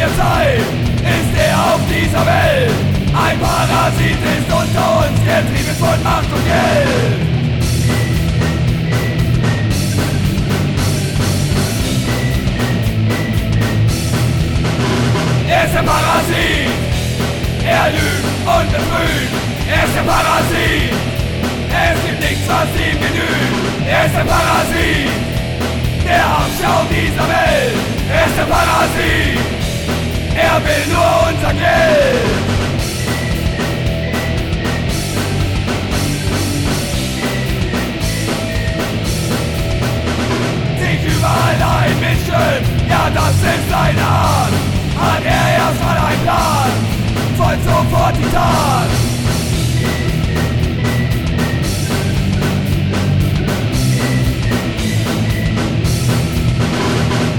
Der Zeit ist er auf dieser Welt. Ein Parasit ist unter uns, getrieben von Macht und Geld. Er ist der Parasit, er lügt und betrügt. Er ist der Parasit, es gibt nichts, was ihm genügt. Er ist der Parasit, der Abschau dieser Welt. Er ist der Parasit, er will nur unser Geld. Sich überall einmischen, ja das ist seine Art. Hat er erstmal einen Plan, folgt sofort die Tat.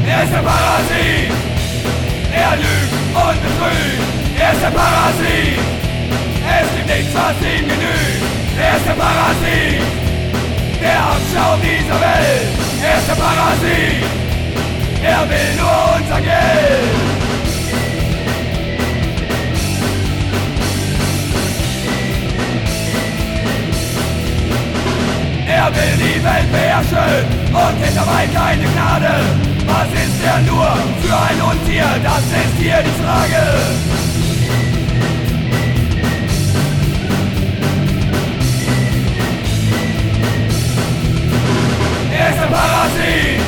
Er ist der Parasit, er lügt und betrügt. Er ist der Parasit, es gibt nichts, was ihm genügt. Er ist der Parasit, der Abschau dieser Welt. Er ist der Parasit, er will nur unser Geld. Er will die Welt beherrschen und dabei keine Gnade. Was ist er nur für ein Untier? Das ist hier die Frage. Er ist der Parasit,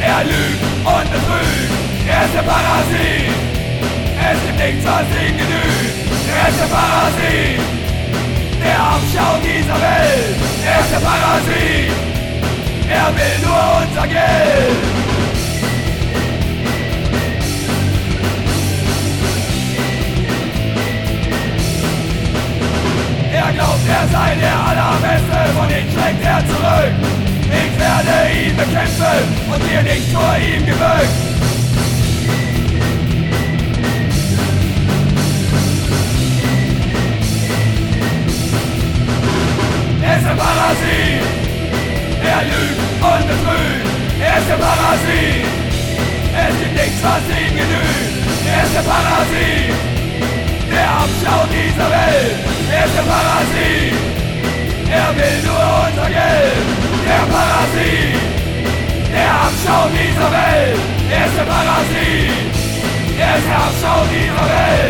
er lügt und betrügt. Er ist der Parasit, es gibt nichts, was ihm genügt. Er ist der Parasit, der Abschau dieser Welt. Er ist der Parasit, er zurück. Ich werde ihn bekämpfen und dir nicht vor ihm gebückt. Er ist der Parasit, er lügt und betrügt. Er ist der Parasit, es gibt nichts, was ihm genügt. Er ist der Parasit, der Abschau dieser Welt. Er ist der Parasit, er will nur der Abschau dieser Welt. Er ist der Parasit, er ist der Abschau dieser Welt.